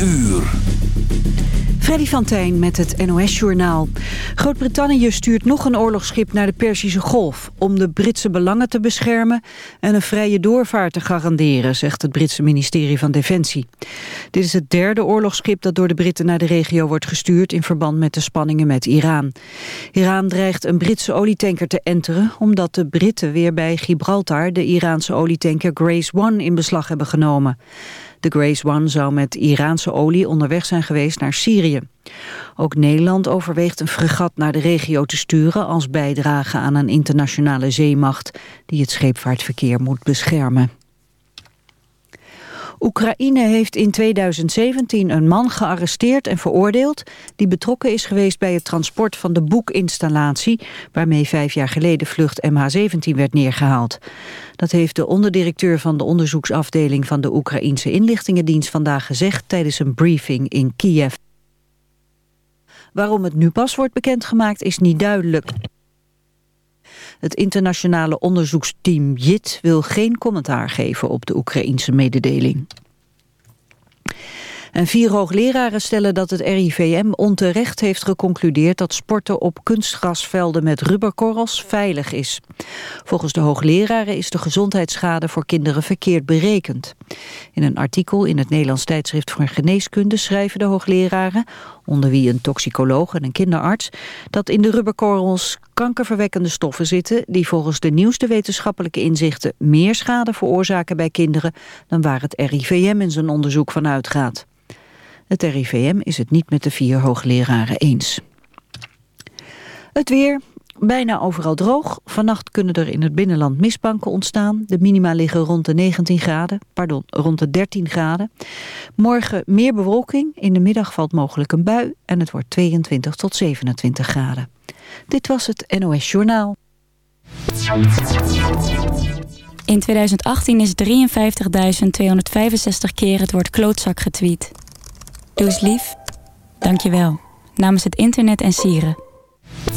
uur. Freddy van Tijn met het NOS-journaal. Groot-Brittannië stuurt nog een oorlogsschip naar de Perzische Golf... om de Britse belangen te beschermen en een vrije doorvaart te garanderen... zegt het Britse ministerie van Defensie. Dit is het derde oorlogsschip dat door de Britten naar de regio wordt gestuurd... in verband met de spanningen met Iran. Iran dreigt een Britse olietanker te enteren... omdat de Britten weer bij Gibraltar de Iraanse olietanker Grace One in beslag hebben genomen. De Grace One zou met Iraanse olie onderweg zijn geweest naar Syrië. Ook Nederland overweegt een fregat naar de regio te sturen... als bijdrage aan een internationale zeemacht... die het scheepvaartverkeer moet beschermen. Oekraïne heeft in 2017 een man gearresteerd en veroordeeld... die betrokken is geweest bij het transport van de boekinstallatie... waarmee vijf jaar geleden vlucht MH17 werd neergehaald. Dat heeft de onderdirecteur van de onderzoeksafdeling... van de Oekraïense inlichtingendienst vandaag gezegd... tijdens een briefing in Kiev. Waarom het nu pas wordt bekendgemaakt is niet duidelijk. Het internationale onderzoeksteam JIT wil geen commentaar geven op de Oekraïense mededeling. En vier hoogleraren stellen dat het RIVM onterecht heeft geconcludeerd dat sporten op kunstgrasvelden met rubberkorrels veilig is. Volgens de hoogleraren is de gezondheidsschade voor kinderen verkeerd berekend. In een artikel in het Nederlands tijdschrift voor geneeskunde schrijven de hoogleraren, onder wie een toxicoloog en een kinderarts, dat in de rubberkorrels kankerverwekkende stoffen zitten die volgens de nieuwste wetenschappelijke inzichten meer schade veroorzaken bij kinderen dan waar het RIVM in zijn onderzoek van uitgaat. Het RIVM is het niet met de vier hoogleraren eens. Het weer, bijna overal droog. Vannacht kunnen er in het binnenland mistbanken ontstaan. De minima liggen rond de 19 graden, pardon, rond de 13 graden. Morgen meer bewolking, in de middag valt mogelijk een bui... en het wordt 22 tot 27 graden. Dit was het NOS Journaal. In 2018 is 53.265 keer het woord klootzak getweet. Doe eens lief. Dank je wel. Namens het internet en sieren.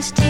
understand.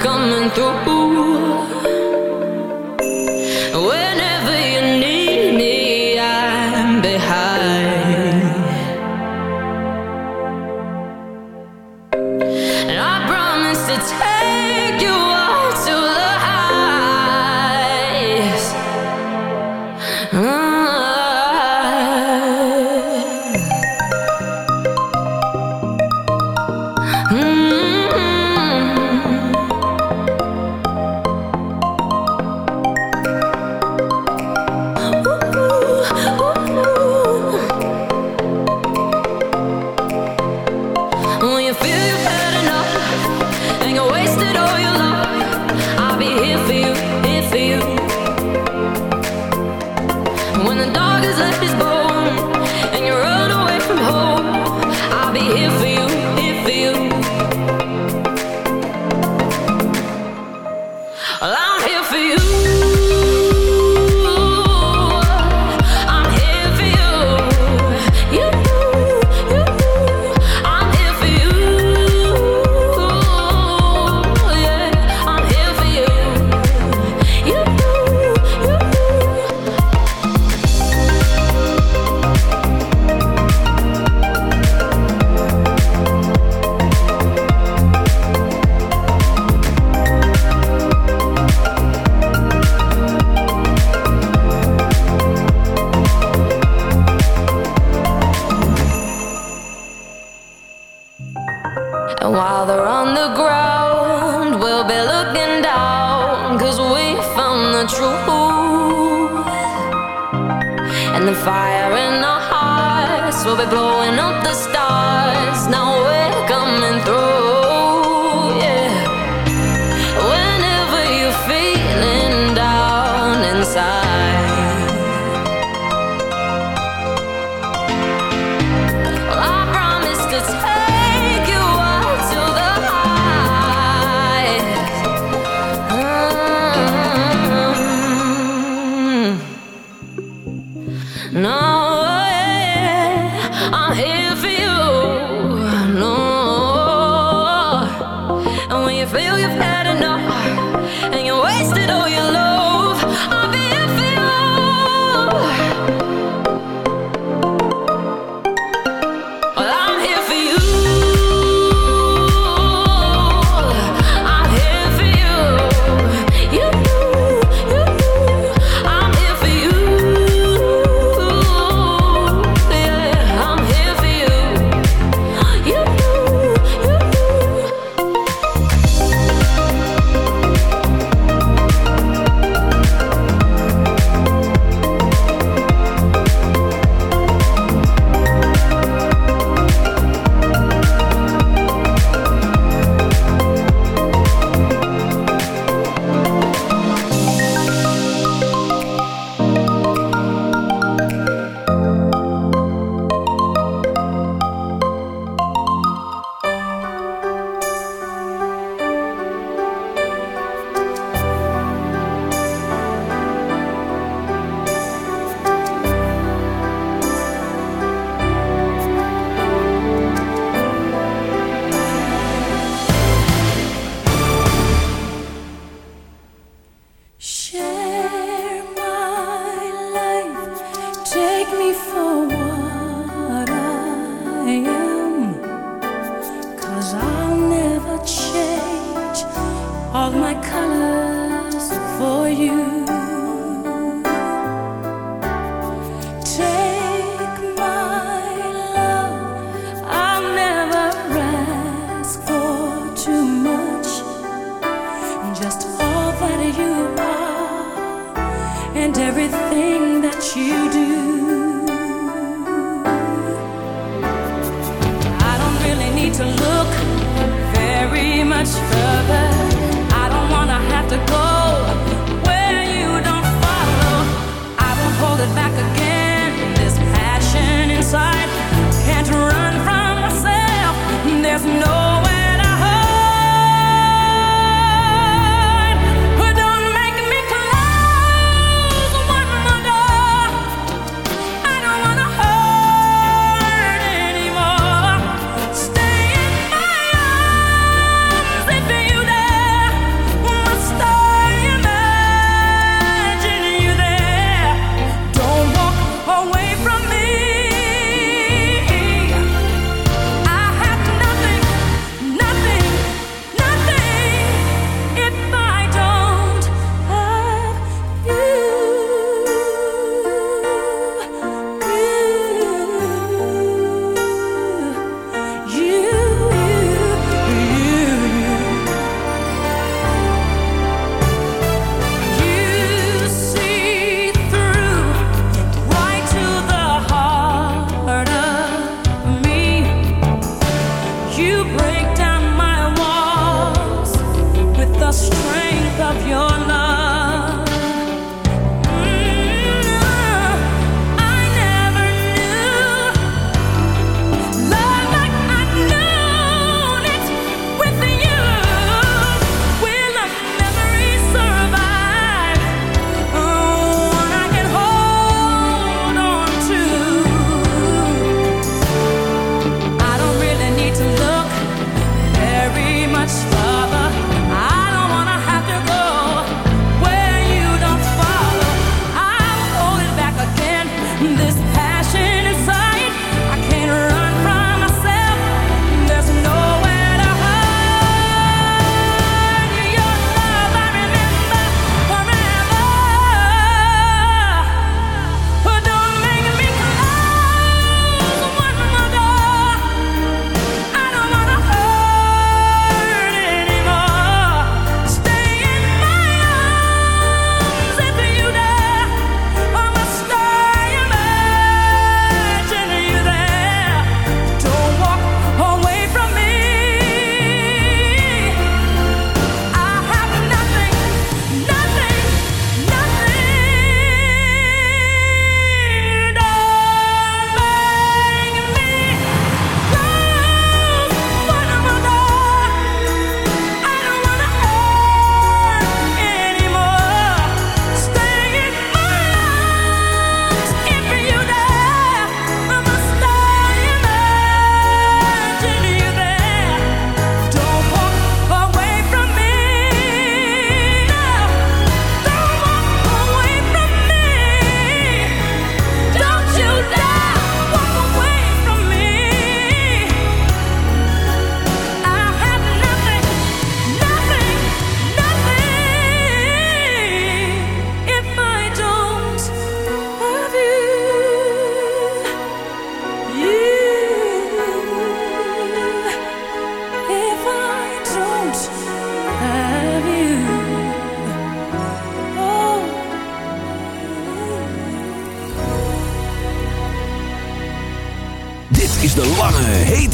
coming through.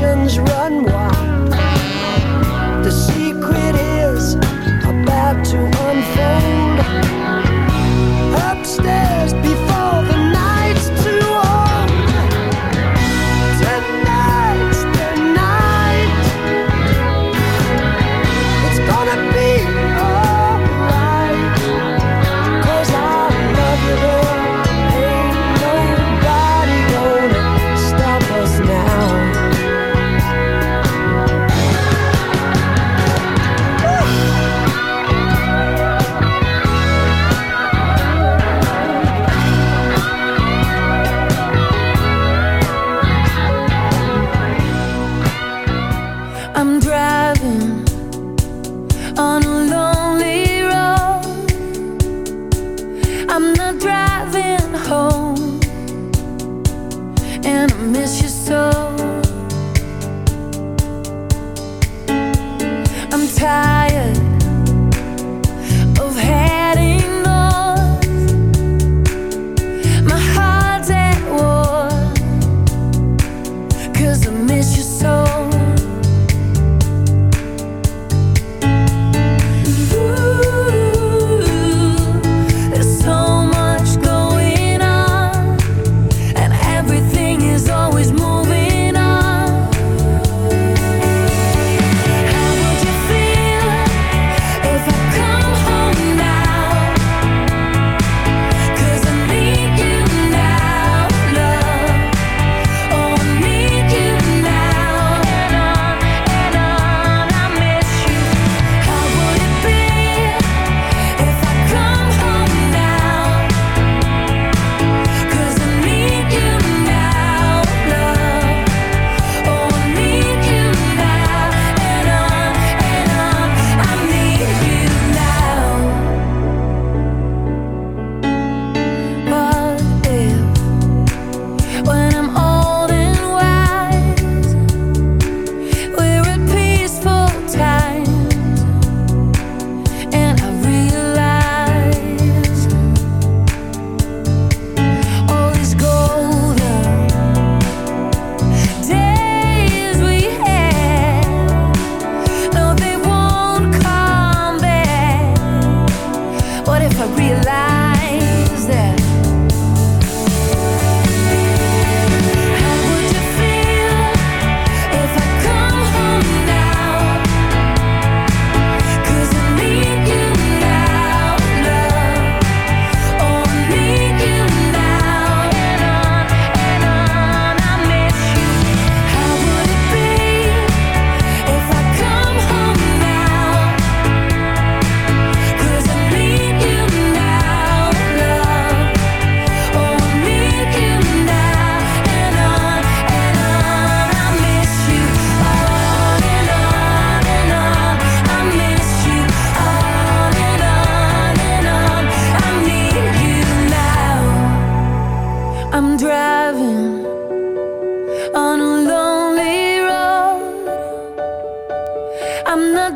oceans run wild.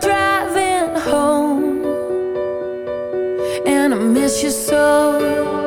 driving home, and I miss you so.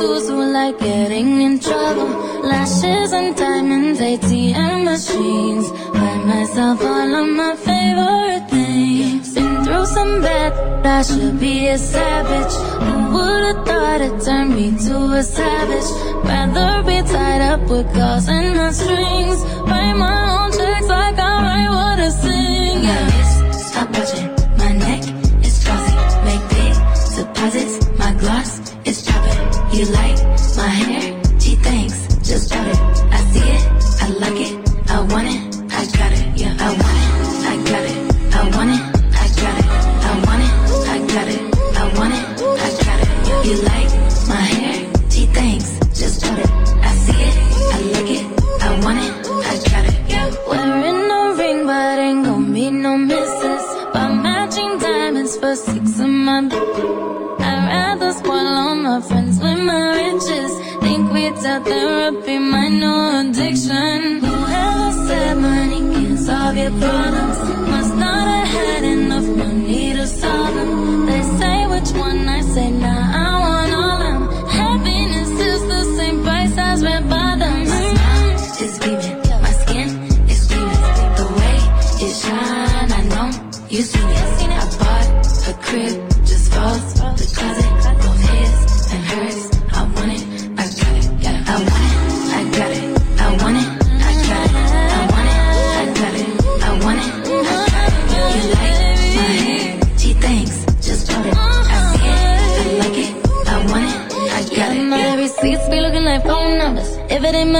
Tattoos who like getting in trouble. Lashes and diamonds, ATM machines. Buy myself all of my favorite things. Been through some bad, I should be a savage. Who would've thought it turned me to a savage? Rather be tied up with calls and my strings. Write my own checks like I write what I sing. Yeah, stop watching. My neck is glossy. Make big deposits. You like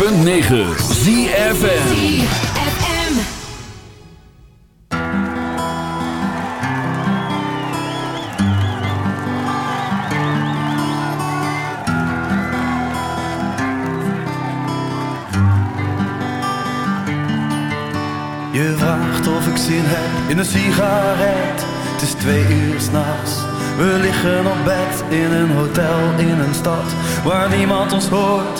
106.9 ZFN Je vraagt of ik zin heb in een sigaret. Het is twee uur s'nachts. We liggen op bed in een hotel in een stad Waar niemand ons hoort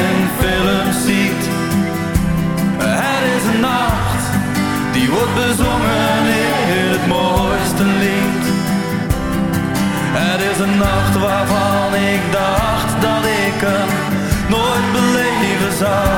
wordt bezongen in het mooiste lied. Het is een nacht waarvan ik dacht dat ik hem nooit beleven zou.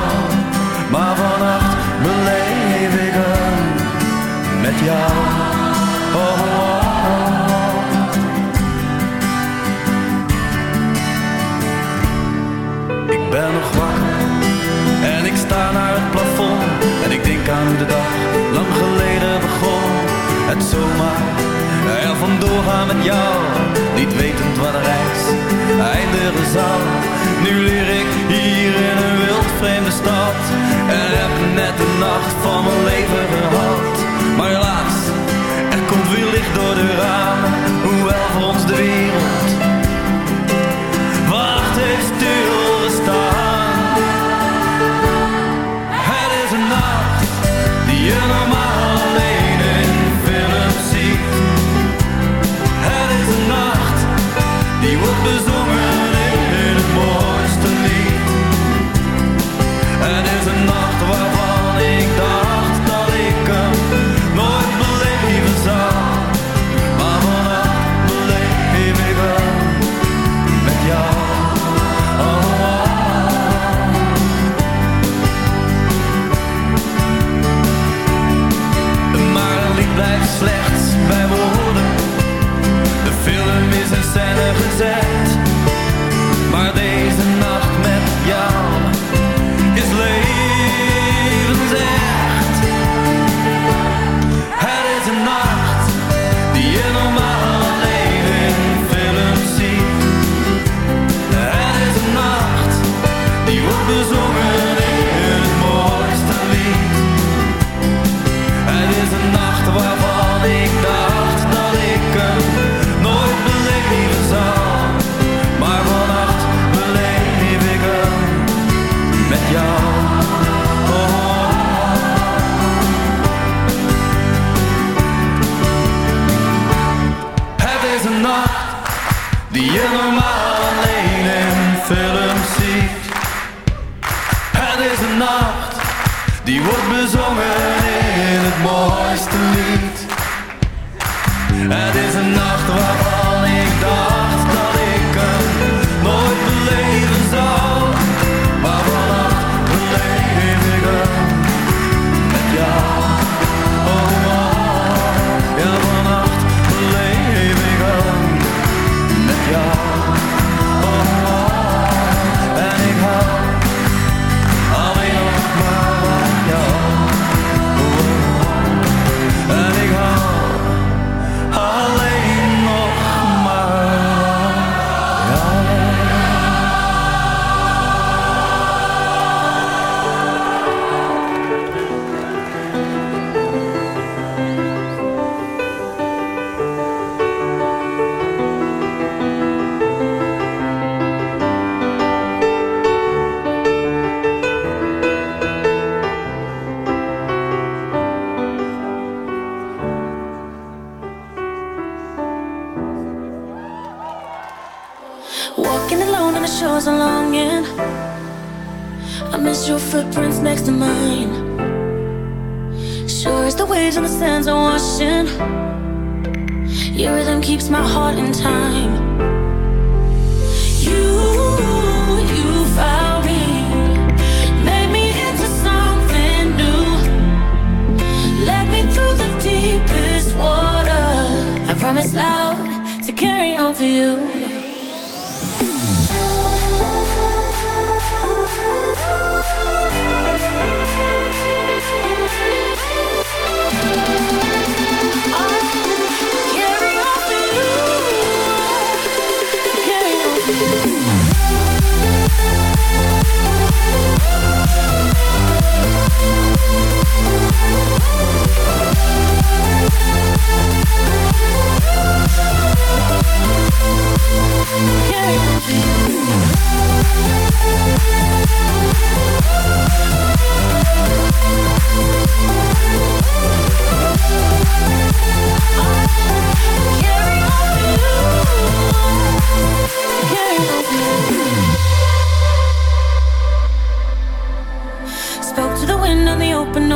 Carry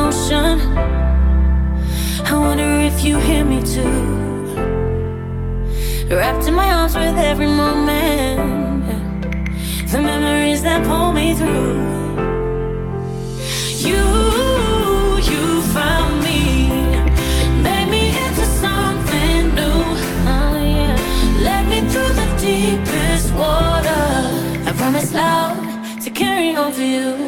ocean. I wonder if you hear me too. Wrapped in my arms with every moment. The memories that pull me through. You, you found me. Made me into something new. Oh. Led me through the deepest water. I promise loud to carry on for you.